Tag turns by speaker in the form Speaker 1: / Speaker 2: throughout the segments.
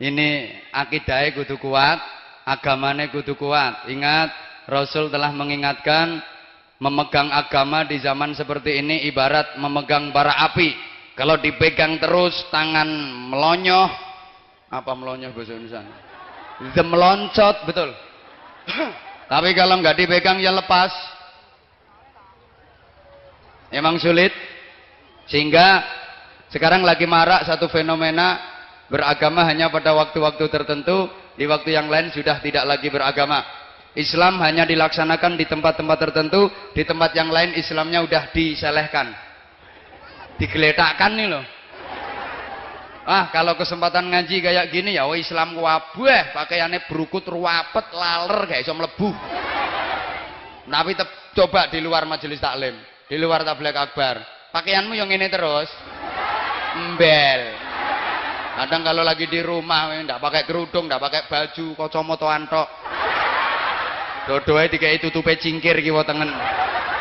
Speaker 1: Ini akidahnya kudu kuat, agamanya kudu kuat. Ingat, Rasul telah mengingatkan memegang agama di zaman seperti ini ibarat memegang bara api. Kalau dipegang terus tangan melonyoh, apa melonyoh bahasa Indonesia? Meloncat, betul. Tapi kalau nggak dipegang ya lepas. Emang sulit. Sehingga sekarang lagi marak satu fenomena beragama hanya pada waktu-waktu tertentu, di waktu yang lain sudah tidak lagi beragama. Islam hanya dilaksanakan di tempat-tempat tertentu, di tempat yang lain Islamnya udah diselehkan. Digeletakkan nih loh. Ah, kalau kesempatan ngaji kayak gini ya, oh Islam wabah, pakaiannya berukut ruwapet, laler, kayak iso mlebu. Tapi coba di luar majelis taklim, di luar tabligh akbar, pakaianmu yang ini terus, embel. Kadang kalau lagi di rumah, ndak pakai kerudung, ndak pakai baju, kacamata antok. Dodoe dikai tutupe cingkir kiwa tengen.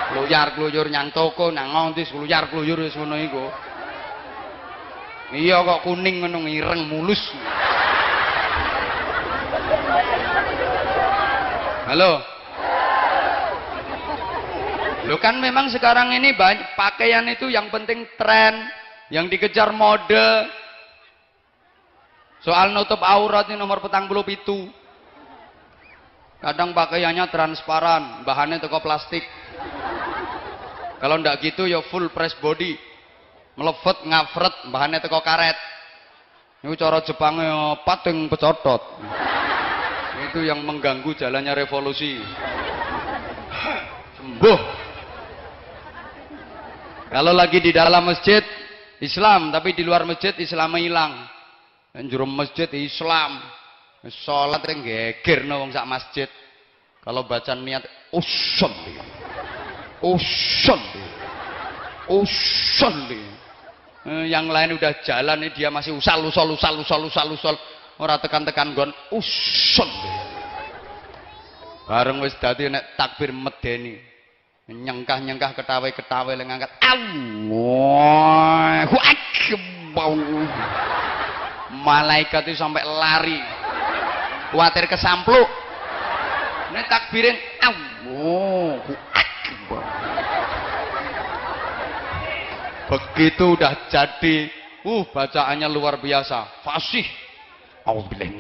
Speaker 1: Kluyar kluyur nyang toko, nang ngontis kluyar kluyur wis ngono iku. Iya kok kuning ngono ireng mulus. Halo. Lo kan memang sekarang ini banyak pakaian itu yang penting tren, yang dikejar mode. Soal nutup aurat ini nomor petang puluh pitu. Kadang pakaiannya transparan, bahannya toko plastik. Kalau ndak gitu ya full press body. Melevet ngafret bahannya teko karet. Ini cara Jepangnya pating pecotot. Itu yang mengganggu jalannya revolusi. Sembuh. Kalau lagi di dalam masjid Islam. Tapi di luar masjid Islam hilang juru masjid Islam sholat yang geger no sak masjid. Kalau baca niat usul usul usul Eh, yang lain udah jalan ini dia masih usal usal usal usal usal usal. Ora tekan-tekan gon usul bareng wis dadi nek takbir medeni. Nyengkah-nyengkah ketawe-ketawe lek ngangkat Allahu akbar malaikat itu sampai lari khawatir kesampluk nek takbirin Allahu akbar begitu udah jadi uh bacaannya luar biasa fasih A'udzubillahi.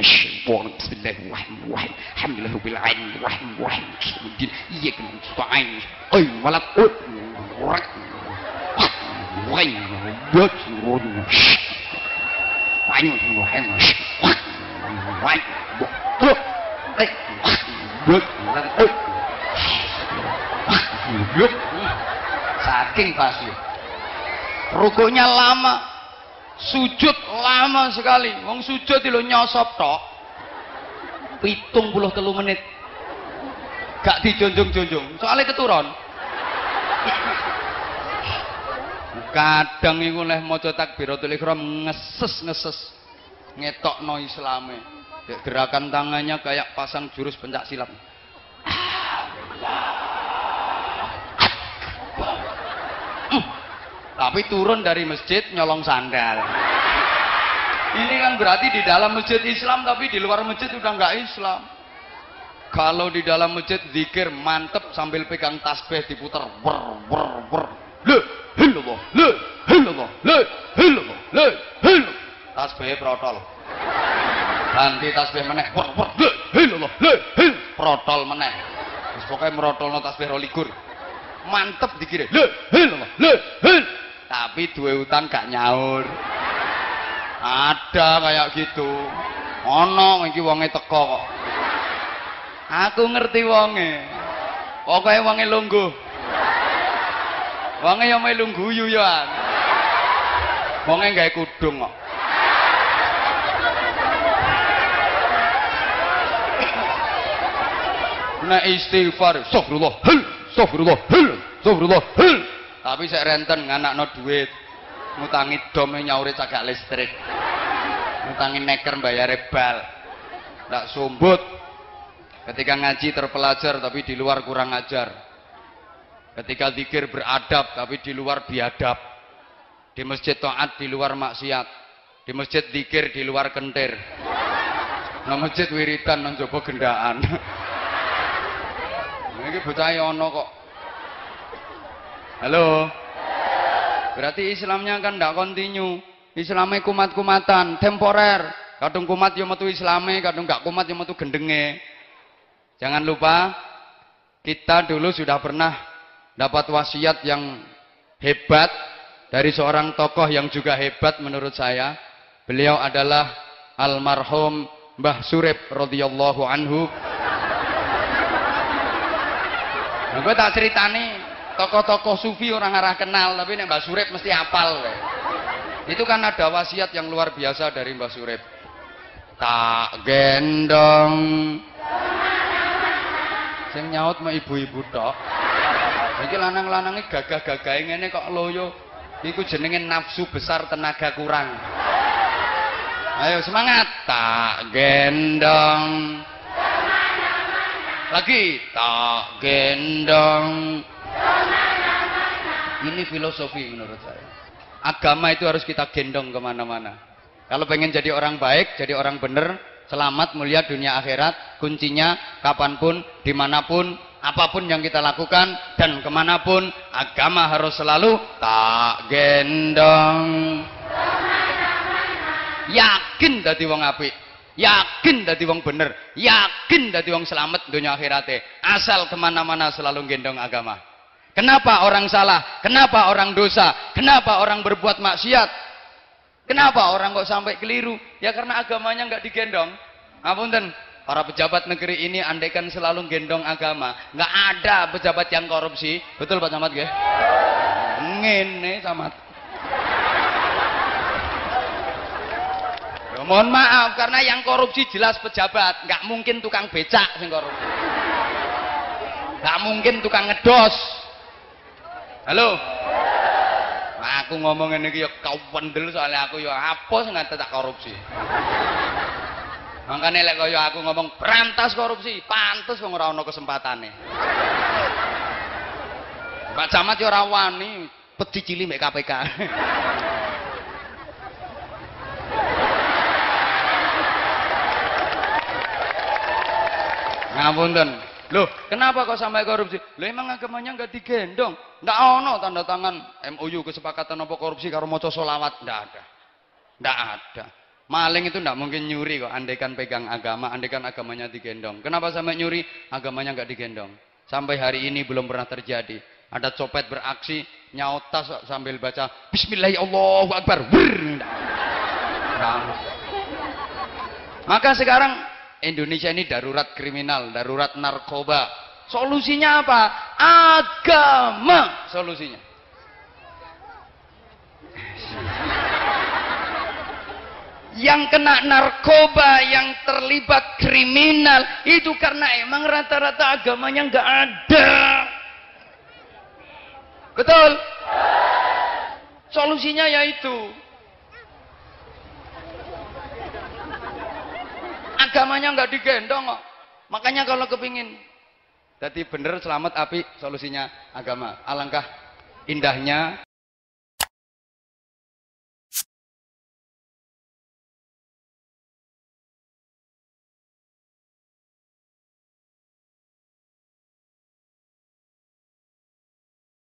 Speaker 1: Saking fasih rukunya lama. Sujud lama sekali. Wong sujud itu nyosop tok. Pitung puluh telu menit. Gak dijonjong-jonjong. Soalnya keturun kadang iku leh maca takbiratul ihram ngeses-ngeses ngetokno islame. Gerakan tangannya kayak pasang jurus pencak silat. Tapi turun dari masjid nyolong sandal. Ini kan berarti di dalam masjid Islam tapi di luar masjid udah nggak Islam. Kalau di dalam masjid zikir mantep sambil pegang tasbih diputar wer le hillallah le hillallah le hillallah le hillallah tasbih protol. Ganti tasbih meneh. Wer wer le hillallah le hil protol meneh. Wis pokoke merotolno tasbih rolikur mantep dikira le hillallah le hil tapi dua utang gak nyaur. Ada kayak gitu. Ono iki wonge teko kok. Aku ngerti wonge. Pokoknya wonge lungguh. Wonge yang melu guyu ya wonge gawe kudung kok Nek istighfar, astagfirullah, astagfirullah, astagfirullah, tapi saya renten no duit. Ngutangi dom nyauri cagak listrik. Ngutangi neker bayar bal. Tidak sumbut. Ketika ngaji terpelajar tapi di luar kurang ajar. Ketika zikir beradab tapi di luar biadab. Di masjid taat di luar maksiat. Di masjid zikir di luar kentir. Nang masjid wiridan nang jaba gendaan ini bocah ono kok. Halo. Berarti Islamnya kan tidak kontinu Islamnya kumat-kumatan temporer. Kadung kumat yo metu Islame kadung gak kumat yo metu gendenge. Jangan lupa kita dulu sudah pernah dapat wasiat yang hebat dari seorang tokoh yang juga hebat menurut saya. Beliau adalah almarhum Mbah Surip radhiyallahu anhu Nah, gue tak ceritani tokoh-tokoh sufi orang arah kenal, tapi nih Mbah Surip mesti hafal. Itu kan ada wasiat yang luar biasa dari Mbah Surip. Tak gendong. Sing nyaut mah ibu-ibu tok. Iki lanang-lanange gagah-gagahe ngene kok loyo. Iku jenenge nafsu besar tenaga kurang. Ayo semangat. Tak gendong. Lagi tak gendong. Ini filosofi menurut saya. Agama itu harus kita gendong ke mana-mana. Kalau pengen jadi orang baik, jadi orang benar, selamat, mulia dunia akhirat, kuncinya kapan pun, di mana pun, apa pun yang kita lakukan, dan ke mana pun, agama harus selalu tak gendong. Yakin dadi wong apik yakin dadi wong bener. Yakin dadi wong selamat dunia akhirate. Asal ke mana-mana selalu gendong agama. Kenapa orang salah? Kenapa orang dosa? Kenapa orang berbuat maksiat? Kenapa orang kok sampai keliru? Ya karena agamanya nggak digendong. Ngapunten para pejabat negeri ini andaikan selalu gendong agama nggak ada pejabat yang korupsi. Betul Pak Camat ya ngene Camat mohon maaf karena yang korupsi jelas pejabat, nggak mungkin tukang becak sing korupsi. Nggak mungkin tukang ngedos. Halo. Nah, aku ngomong ini ya kau pendel soalnya aku ya apa sing tak korupsi. Makanya lek kaya aku ngomong berantas korupsi, pantes wong ora ana kesempatane. Pak Camat ya ora wani, cilik mek KPK. Ngapunten. Loh, kenapa kok sampai korupsi? Loh emang agamanya nggak digendong. Nggak ono tanda tangan MOU kesepakatan apa korupsi karo maca solawat. Nggak ada. Nggak ada. Maling itu nggak mungkin nyuri kok andaikan pegang agama, andaikan agamanya digendong. Kenapa sampai nyuri? Agamanya nggak digendong. Sampai hari ini belum pernah terjadi. Ada copet beraksi, nyautas sambil baca Bismillahirrahmanirrahim. Nah. Maka sekarang Indonesia ini darurat kriminal, darurat narkoba. Solusinya apa? Agama solusinya. Yang kena narkoba, yang terlibat kriminal, itu karena emang rata-rata agamanya nggak ada. Betul? Solusinya yaitu agamanya nggak digendong kok. Makanya kalau kepingin jadi bener selamat api solusinya agama. Alangkah indahnya